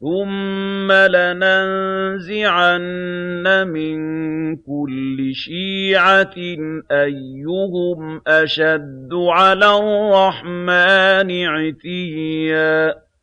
ثُمَّ لَنَنزِعَنَّ مِن كُلِّ شِيعَةٍ أَيُّهُمْ أَشَدُّ عَلَى الرَّحْمَٰنِ عِتِيًّا